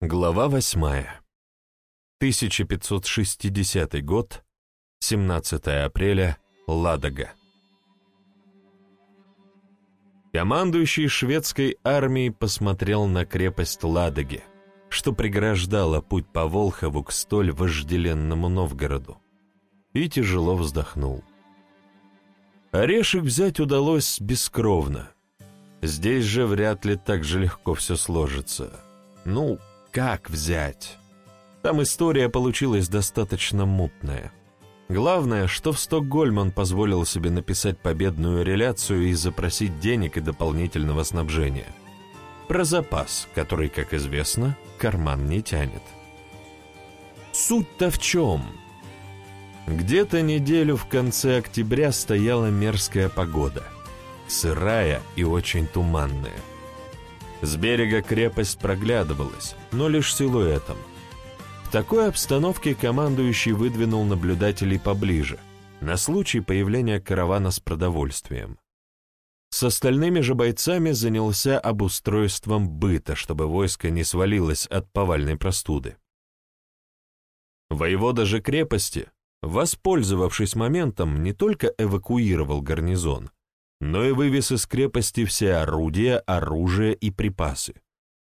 Глава восьмая. 1560 год, 17 апреля, Ладога. Командующий шведской армией посмотрел на крепость Ладоги, что преграждала путь по Волхову к столь вожделенному Новгороду, и тяжело вздохнул. Орешек взять удалось бескровно. Здесь же вряд ли так же легко все сложится. Ну, как взять? Там история получилась достаточно мутная. Главное, что в Стокгольм он позволил себе написать победную реляцию и запросить денег и дополнительного снабжения. Про запас, который, как известно, карман не тянет. Суть-то в чем? Где-то неделю в конце октября стояла мерзкая погода. Сырая и очень туманная. С берега крепость проглядывалась, но лишь силуэтом. В такой обстановке командующий выдвинул наблюдателей поближе, на случай появления каравана с продовольствием. С остальными же бойцами занялся обустройством быта, чтобы войско не свалилось от повальной простуды. Воевода же крепости, воспользовавшись моментом, не только эвакуировал гарнизон, но и вывез из крепости все орудия, оружие и припасы.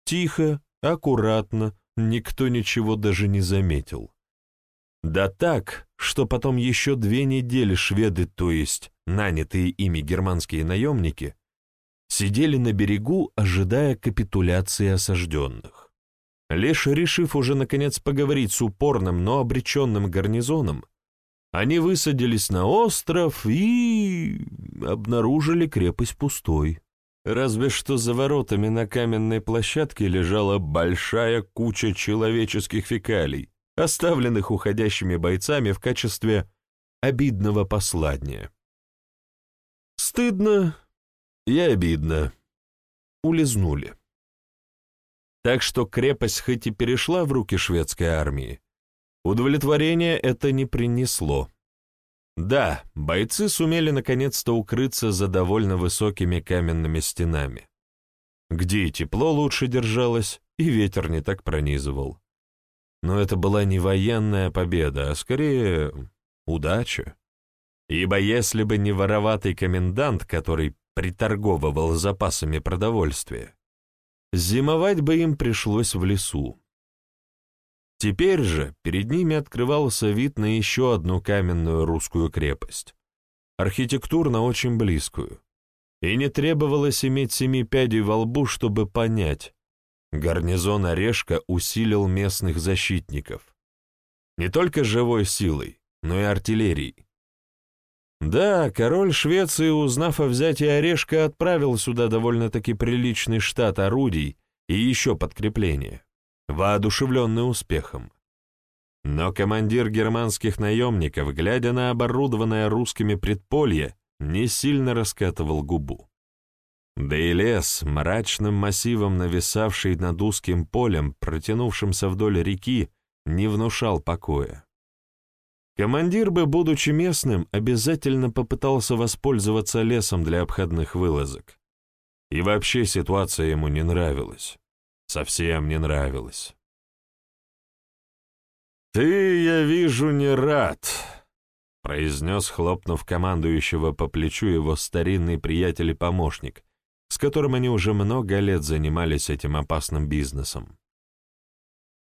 Тихо, аккуратно, никто ничего даже не заметил. Да так, что потом еще две недели шведы, то есть нанятые ими германские наемники, сидели на берегу, ожидая капитуляции осажденных. Лишь решив уже наконец поговорить с упорным, но обреченным гарнизоном, они высадились на остров и... обнаружили крепость пустой. Разве что за воротами на каменной площадке лежала большая куча человеческих фекалий, оставленных уходящими бойцами в качестве обидного посладния. Стыдно и обидно. Улизнули. Так что крепость хоть и перешла в руки шведской армии, Удовлетворения это не принесло. Да, бойцы сумели наконец-то укрыться за довольно высокими каменными стенами, где и тепло лучше держалось, и ветер не так пронизывал. Но это была не военная победа, а скорее удача. Ибо если бы не вороватый комендант, который приторговывал запасами продовольствия, зимовать бы им пришлось в лесу. Теперь же перед ними открывался вид на еще одну каменную русскую крепость, архитектурно очень близкую. И не требовалось иметь семи пядей во лбу, чтобы понять, гарнизон Орешка усилил местных защитников. Не только живой силой, но и артиллерией. Да, король Швеции, узнав о взятии Орешка, отправил сюда довольно-таки приличный штат орудий и еще подкрепление воодушевленный успехом. Но командир германских наемников, глядя на оборудованное русскими предполье, не сильно раскатывал губу. Да и лес, мрачным массивом нависавший над узким полем, протянувшимся вдоль реки, не внушал покоя. Командир бы, будучи местным, обязательно попытался воспользоваться лесом для обходных вылазок. И вообще ситуация ему не нравилась совсем не нравилось. «Ты, я вижу, не рад», — произнес, хлопнув командующего по плечу его старинный приятель и помощник, с которым они уже много лет занимались этим опасным бизнесом.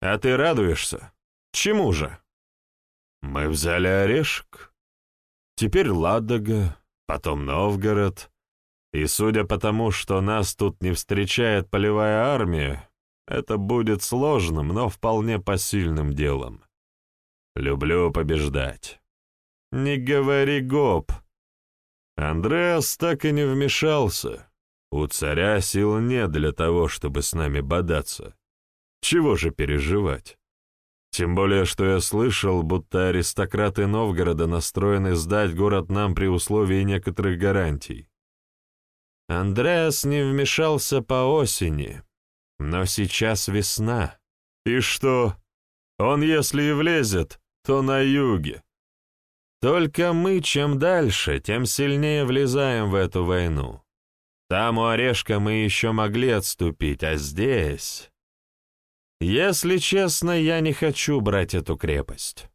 «А ты радуешься? Чему же?» «Мы взяли орешек. Теперь Ладога, потом Новгород, и судя по тому, что нас тут не встречает полевая армия, это будет сложным, но вполне посильным делом. Люблю побеждать. Не говори гоп. Андреас так и не вмешался. У царя сил нет для того, чтобы с нами бодаться. Чего же переживать? Тем более, что я слышал, будто аристократы Новгорода настроены сдать город нам при условии некоторых гарантий. Андреас не вмешался по осени, но сейчас весна. И что? Он, если и влезет, то на юге. Только мы чем дальше, тем сильнее влезаем в эту войну. Там у Орешка мы еще могли отступить, а здесь... Если честно, я не хочу брать эту крепость.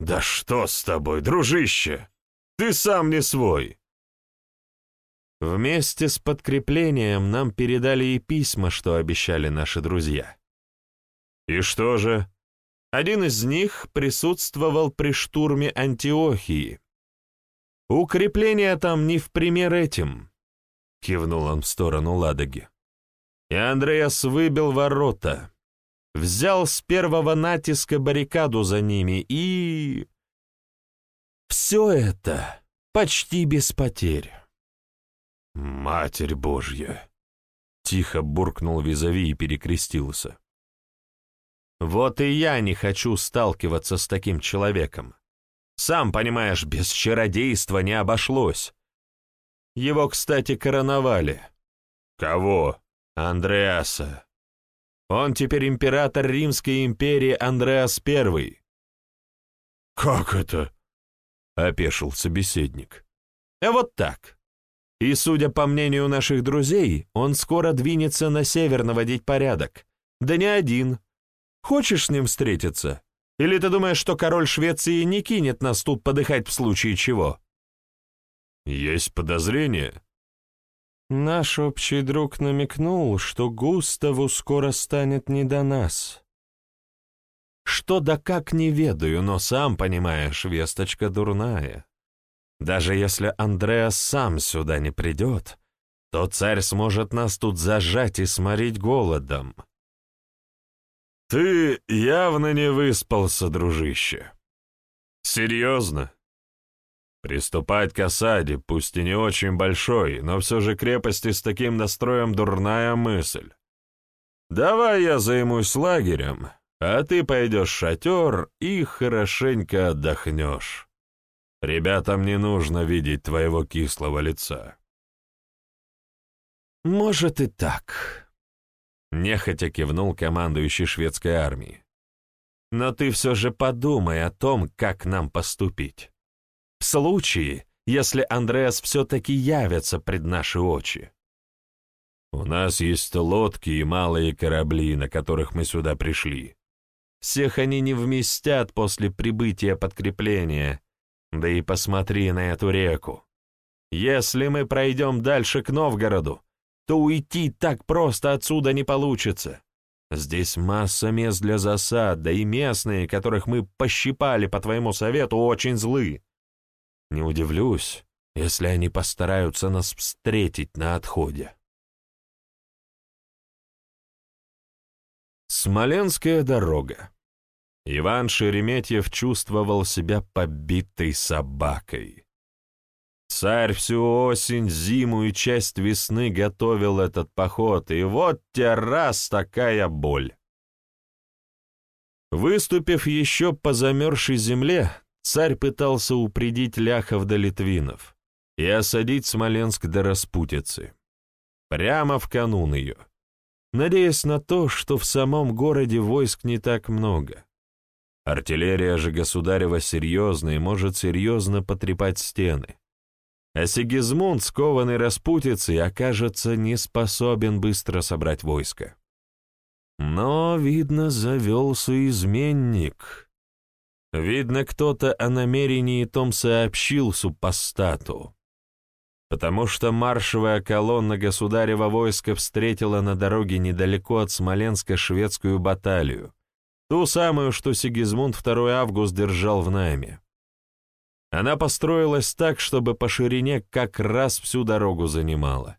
Да что с тобой, дружище? Ты сам не свой. Вместе с подкреплением нам передали и письма, что обещали наши друзья. И что же? Один из них присутствовал при штурме Антиохии. Укрепления там не в пример этим, кивнул он в сторону Ладоги. И Андреас выбил ворота, взял с первого натиска баррикаду за ними и... Все это почти без потерь. «Матерь Божья!» — тихо буркнул Визави и перекрестился. «Вот и я не хочу сталкиваться с таким человеком. Сам понимаешь, без чародейства не обошлось. Его, кстати, короновали». «Кого?» «Андреаса. Он теперь император Римской империи Андреас I». «Как это?» — опешил собеседник. «А вот так. И, судя по мнению наших друзей, он скоро двинется на север наводить порядок. Да не один. Хочешь с ним встретиться? Или ты думаешь, что король Швеции не кинет нас тут подыхать в случае чего?» «Есть подозрение?» Наш общий друг намекнул, что Густаву скоро станет не до нас. Что да как не ведаю, но сам понимаешь, весточка дурная. Даже если Андреас сам сюда не придет, то царь сможет нас тут зажать и сморить голодом. Ты явно не выспался, дружище. Серьезно? Приступать к осаде, пусть и не очень большой, но все же крепости с таким настроем дурная мысль. Давай я займусь лагерем, а ты пойдешь в шатер и хорошенько отдохнешь. Ребятам не нужно видеть твоего кислого лица. Может и так. Нехотя кивнул командующий шведской армией. Но ты все же подумай о том, как нам поступить. В случае, если Андреас все-таки явится пред наши очи. У нас есть лодки и малые корабли, на которых мы сюда пришли. Всех они не вместят после прибытия подкрепления. Да и посмотри на эту реку. Если мы пройдем дальше к Новгороду, то уйти так просто отсюда не получится. Здесь масса мест для засад, да и местные, которых мы пощипали по твоему совету, очень злы. Не удивлюсь, если они постараются нас встретить на отходе. Смоленская дорога. Иван Шереметьев чувствовал себя побитой собакой. Царь всю осень, зиму и часть весны готовил этот поход, и вот те раз такая боль. Выступив еще по замерзшей земле, царь пытался упредить ляхов до литвинов и осадить Смоленск до распутицы. Прямо в канун ее. Надеясь на то, что в самом городе войск не так много. Артиллерия же государева серьезная и может серьезно потрепать стены. А Сигизмунд, скованный распутицей, окажется не способен быстро собрать войско. Но, видно, завелся изменник. Видно, кто-то о намерении том сообщил супостату, потому что маршевая колонна государева войска встретила на дороге недалеко от Смоленска шведскую баталию, ту самую, что Сигизмунд 2 август держал в найме. Она построилась так, чтобы по ширине как раз всю дорогу занимала,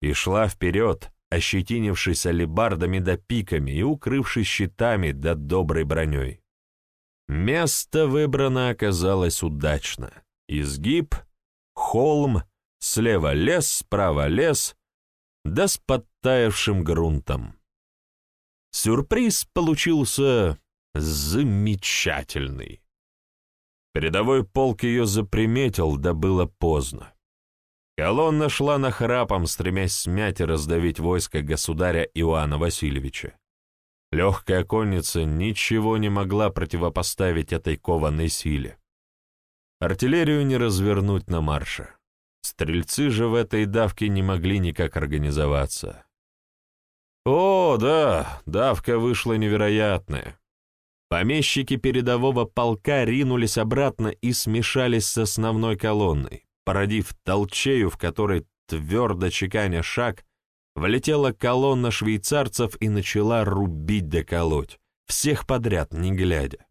и шла вперед, ощетинившись алебардами да пиками и укрывшись щитами да доброй броней. Место выбрано оказалось удачно. Изгиб, холм, слева лес, справа лес, да с подтаявшим грунтом. Сюрприз получился замечательный. Передовой полк ее заприметил, да было поздно. Колонна шла нахрапом, стремясь смять и раздавить войско государя Иоанна Васильевича. Легкая конница ничего не могла противопоставить этой кованой силе. Артиллерию не развернуть на марше. Стрельцы же в этой давке не могли никак организоваться. О, да, давка вышла невероятная. Помещики передового полка ринулись обратно и смешались с основной колонной, породив толчею, в которой, твердо чеканя шаг, влетела колонна швейцарцев и начала рубить да колоть, всех подряд, не глядя.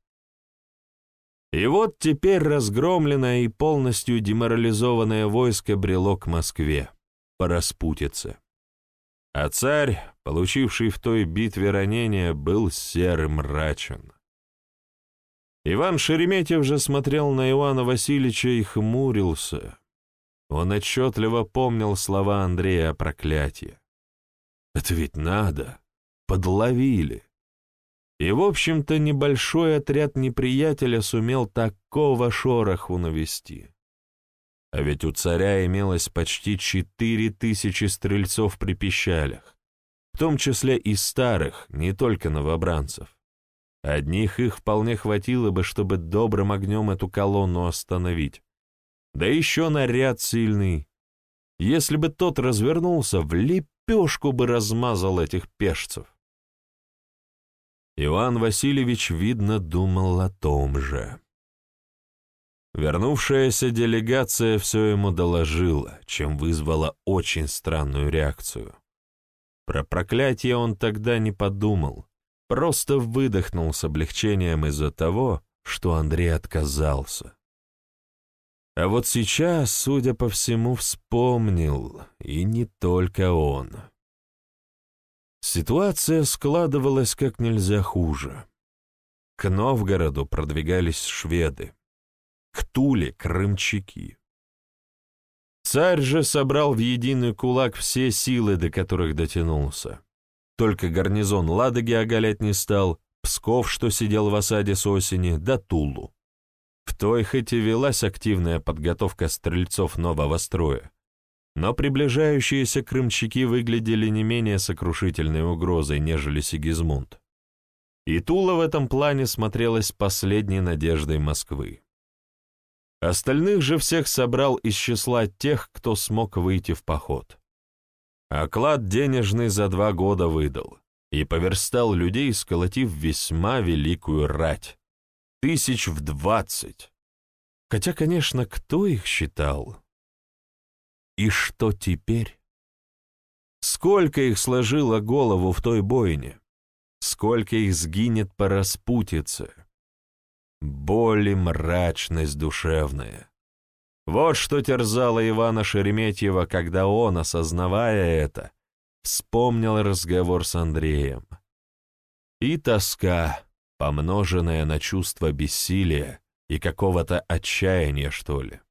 И вот теперь разгромленное и полностью деморализованное войско брело к Москве, по распутице. А царь, получивший в той битве ранение, был серым мрачен. Иван Шереметьев же смотрел на Ивана Васильевича и хмурился. Он отчетливо помнил слова Андрея о проклятии. «Это ведь надо! Подловили!» И, в общем-то, небольшой отряд неприятеля сумел такого шороху навести. А ведь у царя имелось почти четыре тысячи стрельцов при пищалях, в том числе и старых, не только новобранцев. Одних их вполне хватило бы, чтобы добрым огнем эту колонну остановить. Да еще наряд сильный. Если бы тот развернулся, в лепешку бы размазал этих пешцев. Иван Васильевич, видно, думал о том же. Вернувшаяся делегация все ему доложила, чем вызвала очень странную реакцию. Про проклятие он тогда не подумал, просто выдохнул с облегчением из-за того, что Андрей отказался. А вот сейчас, судя по всему, вспомнил, и не только он. Ситуация складывалась как нельзя хуже. К Новгороду продвигались шведы, к Туле — крымчаки. Царь же собрал в единый кулак все силы, до которых дотянулся. Только гарнизон Ладоги оголять не стал, Псков, что сидел в осаде с осени, да Тулу. В той хоть и велась активная подготовка стрельцов нового строя, но приближающиеся крымчаки выглядели не менее сокрушительной угрозой, нежели Сигизмунд. И Тула в этом плане смотрелась последней надеждой Москвы. Остальных же всех собрал из числа тех, кто смог выйти в поход. Оклад денежный за два года выдал и поверстал людей, сколотив весьма великую рать. Тысяч в двадцать. Хотя, конечно, кто их считал? И что теперь? Сколько их сложило голову в той бойне? Сколько их сгинет по распутице? Боль и мрачность душевная. Вот что терзало Ивана Шереметьева, когда он, осознавая это, вспомнил разговор с Андреем. И тоска, помноженная на чувство бессилия и какого-то отчаяния, что ли.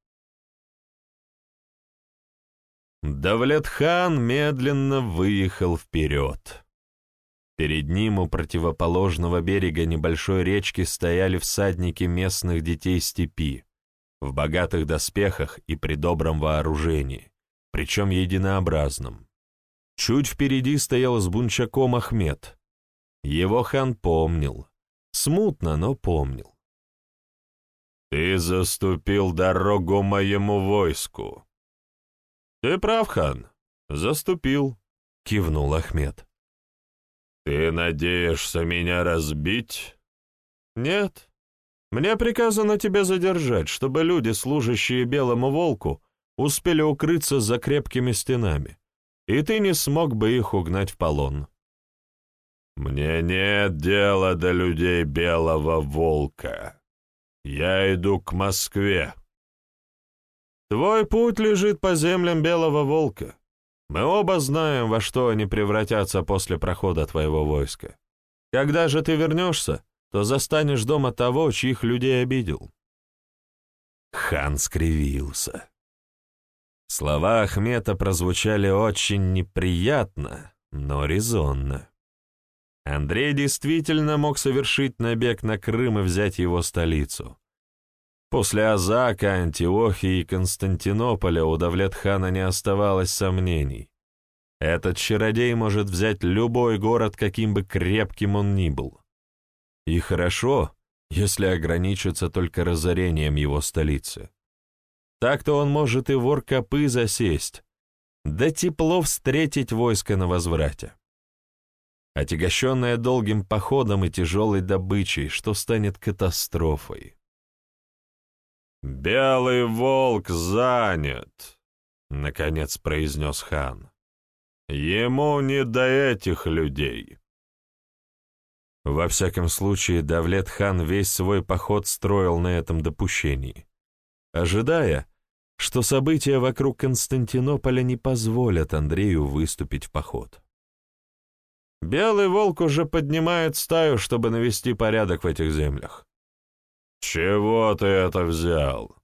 Давлетхан медленно выехал вперед. Перед ним у противоположного берега небольшой речки стояли всадники местных детей степи, в богатых доспехах и при добром вооружении, причем единообразном. Чуть впереди стоял с бунчаком Ахмед. Его хан помнил. Смутно, но помнил. «Ты заступил дорогу моему войску», «Ты прав, хан. Заступил», — кивнул Ахмед. «Ты надеешься меня разбить?» «Нет. Мне приказано тебя задержать, чтобы люди, служащие Белому Волку, успели укрыться за крепкими стенами, и ты не смог бы их угнать в полон». «Мне нет дела до людей Белого Волка. Я иду к Москве», Твой путь лежит по землям Белого Волка. Мы оба знаем, во что они превратятся после прохода твоего войска. Когда же ты вернешься, то застанешь дома того, чьих людей обидел». Хан скривился. Слова Ахмета прозвучали очень неприятно, но резонно. Андрей действительно мог совершить набег на Крым и взять его столицу. После Азака, Антиохии и Константинополя у Давлетхана не оставалось сомнений. Этот чародей может взять любой город, каким бы крепким он ни был. И хорошо, если ограничиться только разорением его столицы. Так-то он может и вор копы засесть, да тепло встретить войско на возврате. отягощенная долгим походом и тяжелой добычей, что станет катастрофой. «Белый волк занят», — наконец произнес хан. «Ему не до этих людей». Во всяком случае, Давлет-хан весь свой поход строил на этом допущении, ожидая, что события вокруг Константинополя не позволят Андрею выступить в поход. Белый волк уже поднимает стаю, чтобы навести порядок в этих землях. «Чего ты это взял?»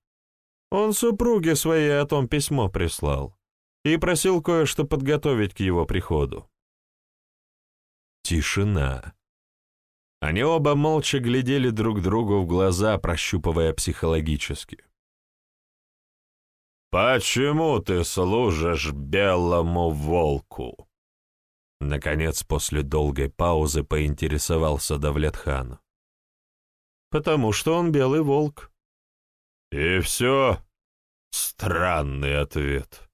Он супруге своей о том письмо прислал и просил кое-что подготовить к его приходу. Тишина. Они оба молча глядели друг другу в глаза, прощупывая психологически. «Почему ты служишь белому волку?» Наконец, после долгой паузы поинтересовался Давлетхан. «Потому что он белый волк». «И все?» Странный ответ.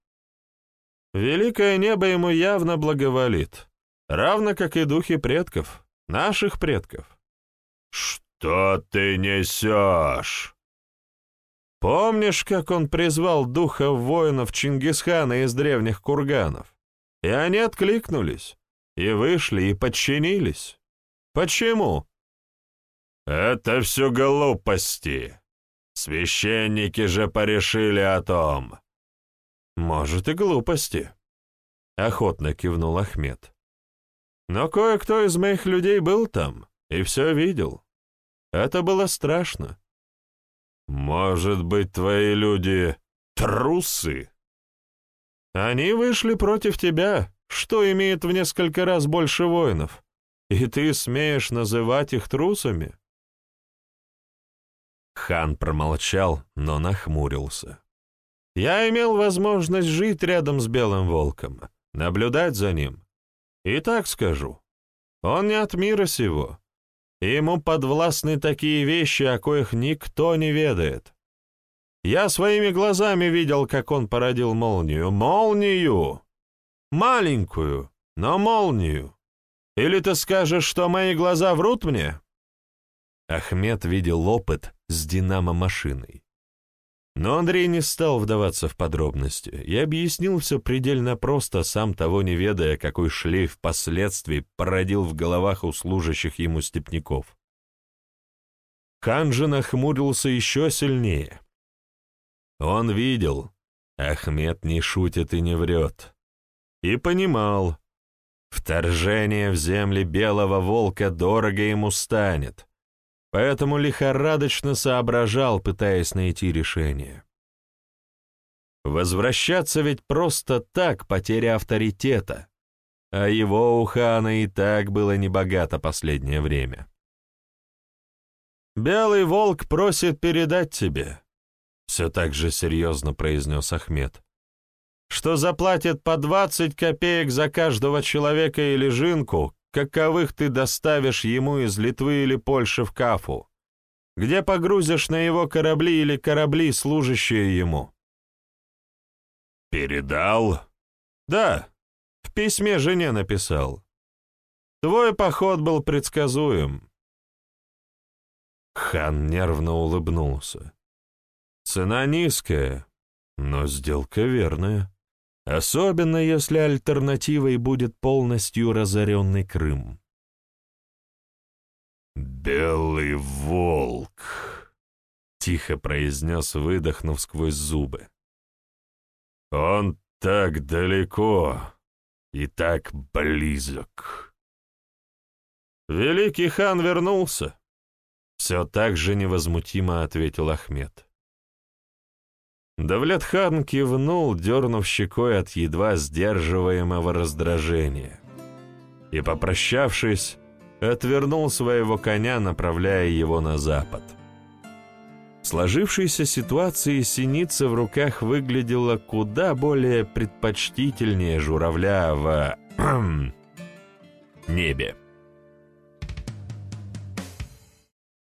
Великое небо ему явно благоволит, равно как и духи предков, наших предков. «Что ты несешь?» Помнишь, как он призвал духов воинов Чингисхана из древних курганов? И они откликнулись, и вышли, и подчинились. Почему? Это все глупости. Священники же порешили о том. Может, и глупости. Охотно кивнул Ахмед. Но кое-кто из моих людей был там и все видел. Это было страшно. Может быть, твои люди трусы? Они вышли против тебя, что имеет в несколько раз больше воинов, и ты смеешь называть их трусами?» Хан промолчал, но нахмурился. «Я имел возможность жить рядом с Белым Волком, наблюдать за ним. И так скажу, он не от мира сего. Ему подвластны такие вещи, о коих никто не ведает. Я своими глазами видел, как он породил молнию. Молнию! Маленькую, но молнию. Или ты скажешь, что мои глаза врут мне?» Ахмед видел опыт с динамо-машиной. Но Андрей не стал вдаваться в подробности и объяснил все предельно просто, сам того не ведая, какой шлейф впоследствии породил в головах у служащих ему степняков. Хан же еще сильнее. Он видел, Ахмед не шутит и не врет. И понимал, вторжение в земли белого волка дорого ему станет, поэтому лихорадочно соображал, пытаясь найти решение. Возвращаться ведь просто так потеря авторитета, а его у хана и так было небогато последнее время. «Белый волк просит передать тебе», все так же серьезно произнес Ахмед, что заплатит по двадцать копеек за каждого человека или жинку, каковых ты доставишь ему из Литвы или Польши в Кафу, где погрузишь на его корабли или корабли, служащие ему. «Передал?» «Да, в письме жене написал. Твой поход был предсказуем». Хан нервно улыбнулся. Цена низкая, но сделка верная. Особенно, если альтернативой будет полностью разоренный Крым. «Белый волк», — тихо произнес, выдохнув сквозь зубы. «Он так далеко и так близок». «Великий хан вернулся», — все так же невозмутимо ответил Ахмед. Давлетхан кивнул, дернув щекой от едва сдерживаемого раздражения. И, попрощавшись, отвернул своего коня, направляя его на запад. В сложившейся ситуации синица в руках выглядела куда более предпочтительнее журавля в... небе.